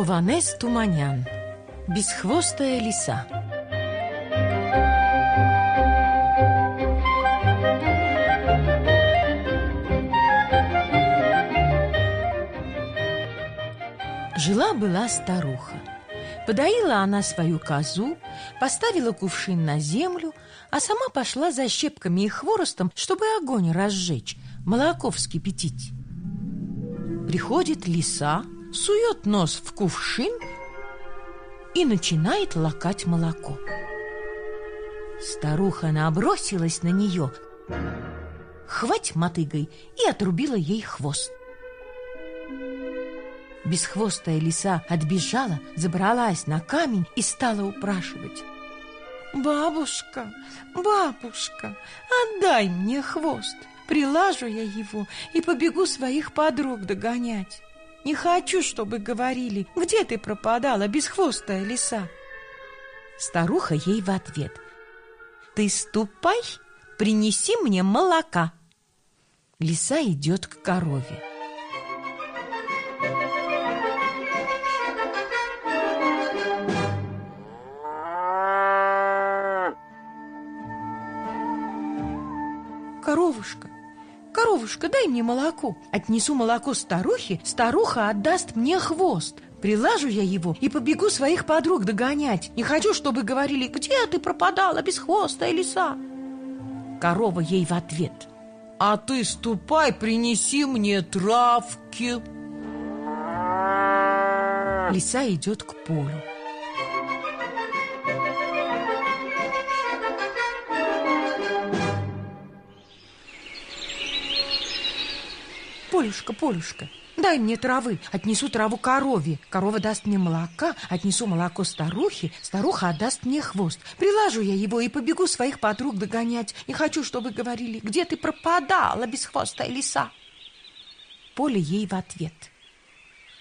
Аванес Туманян Бесхвостая лиса Жила-была старуха. Подоила она свою козу, поставила кувшин на землю, а сама пошла за щепками и хворостом, чтобы огонь разжечь, молоко вскипятить. Приходит лиса, сует нос в кувшин и начинает лакать молоко. Старуха набросилась на нее, хвать мотыгой и отрубила ей хвост. Бесхвостая лиса отбежала, забралась на камень и стала упрашивать. «Бабушка, бабушка, отдай мне хвост, прилажу я его и побегу своих подруг догонять. Не хочу, чтобы говорили, где ты пропадала, бесхвостая лиса». Старуха ей в ответ. «Ты ступай, принеси мне молока». Лиса идет к корове. коровушка, коровушка, дай мне молоко. Отнесу молоко старухе, старуха отдаст мне хвост. Прилажу я его и побегу своих подруг догонять. Не хочу, чтобы говорили, где ты пропадала, бесхвостая лиса. Корова ей в ответ. А ты ступай, принеси мне травки. Лиса идет к полю. Полюшка, Полюшка, дай мне травы, отнесу траву корове. Корова даст мне молока, отнесу молоко старухе, старуха отдаст мне хвост. Прилажу я его и побегу своих подруг догонять. Не хочу, чтобы говорили, где ты пропадала, бесхвостая лиса. Поле ей в ответ.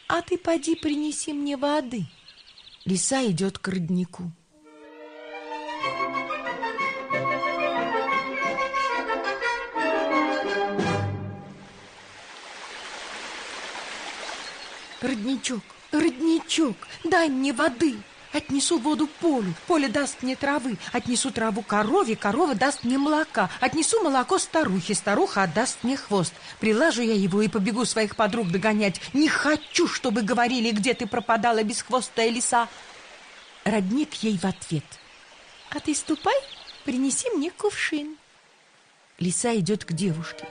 А ты поди принеси мне воды. Лиса идет к роднику. Родничок, родничок, дай мне воды. Отнесу воду полю, поле даст мне травы, отнесу траву корове, корова даст мне молока, отнесу молоко старухе, старуха отдаст мне хвост. Прилажу я его и побегу своих подруг догонять. Не хочу, чтобы говорили, где ты пропадала бесхвостая лиса. Родник ей в ответ. А ты ступай, принеси мне кувшин. Лиса идет к девушке.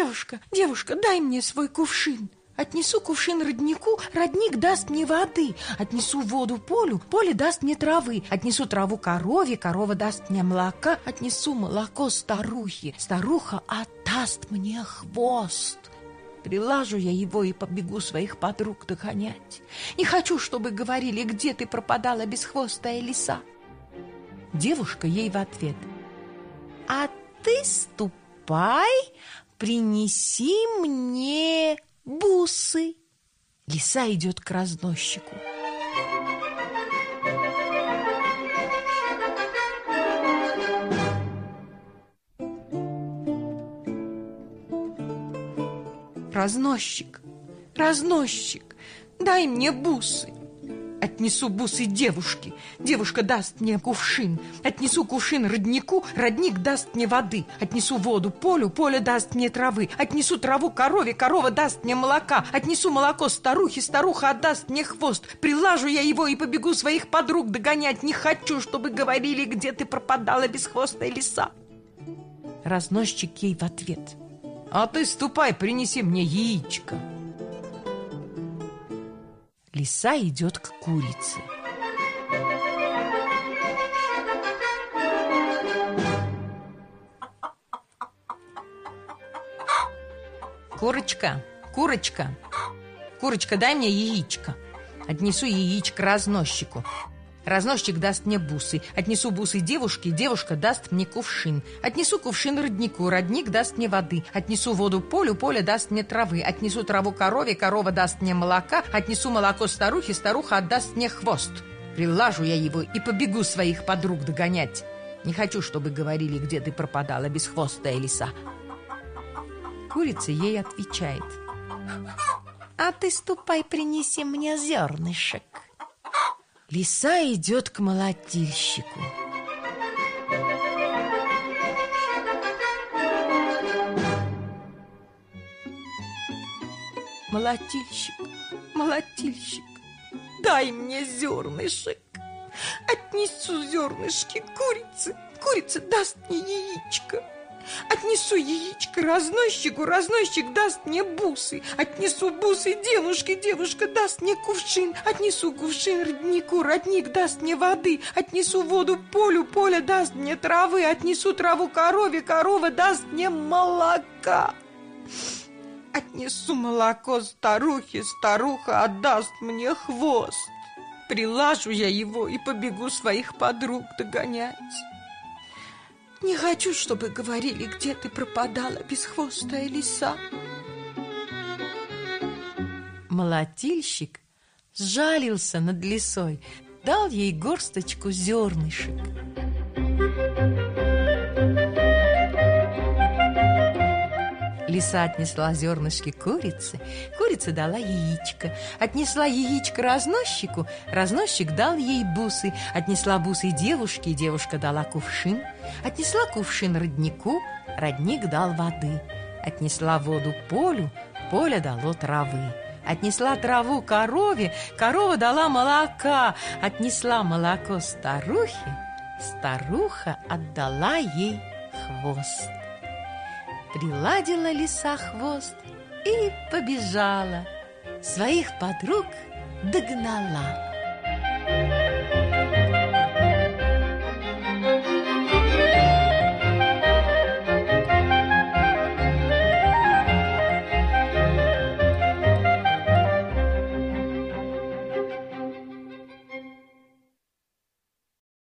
Девушка, девушка, дай мне свой кувшин. Отнесу кувшин роднику, родник даст мне воды. Отнесу воду полю, поле даст мне травы. Отнесу траву корове, корова даст мне молока. Отнесу молоко старухе, старуха отдаст мне хвост. Прилажу я его и побегу своих подруг догонять. Не хочу, чтобы говорили, где ты пропадала бесхвостая лиса. Девушка ей в ответ. А ты ступай, принеси мне бусы. Лиса идет к разносчику. Разносчик, разносчик, дай мне бусы. Отнесу бусы девушке. Девушка даст мне кувшин. Отнесу кувшин роднику, родник даст мне воды. Отнесу воду полю, поле даст мне травы. Отнесу траву корове, корова даст мне молока. Отнесу молоко старухе, старуха отдаст мне хвост. Прилажу я его и побегу своих подруг догонять. Не хочу, чтобы говорили, где ты пропадала бесхвостая лиса. Разносчик ей в ответ. А ты ступай, принеси мне яичко. Лиса идет к курице. Курочка, курочка, курочка, дай мне яичко. Отнесу яичко разносчику. Разносчик даст мне бусы. Отнесу бусы девушке, девушка даст мне кувшин. Отнесу кувшин роднику, родник даст мне воды. Отнесу воду полю, поле даст мне травы. Отнесу траву корове, корова даст мне молока. Отнесу молоко старухе, старуха отдаст мне хвост. Прилажу я его и побегу своих подруг догонять. Не хочу, чтобы говорили, где ты пропадала, бесхвостая лиса. курица ей отвечает. А ты ступай, принеси мне зернышек. Лиса идет к молотильщику. Молотильщик, молотильщик, дай мне зернышек. Отнесу зернышки курице, курица даст мне яичко. Отнесу яичко разносчику, разносчик даст мне бусы. Отнесу бусы девушке, девушка даст мне кувшин. Отнесу кувшин роднику, родник даст мне воды. Отнесу воду полю, поле даст мне травы. Отнесу траву корове, корова даст мне молока. Отнесу молоко старухе, старуха отдаст мне хвост. Прилажу я его и побегу своих подруг догонять. Не хочу, чтобы говорили, где ты пропадала, бесхвостая лиса. Молотильщик сжалился над лисой, дал ей горсточку зернышек. Лиса отнесла зернышки курице, курица дала яичко, отнесла яичко разносчику, разносчик дал ей бусы, отнесла бусы девушке, девушка дала кувшин, отнесла кувшин роднику, родник дал воды, отнесла воду полю, поле дало травы. Отнесла траву корове, корова дала молока, отнесла молоко старухе, старуха отдала ей хвост. Приладила лиса хвост и побежала. Своих подруг догнала.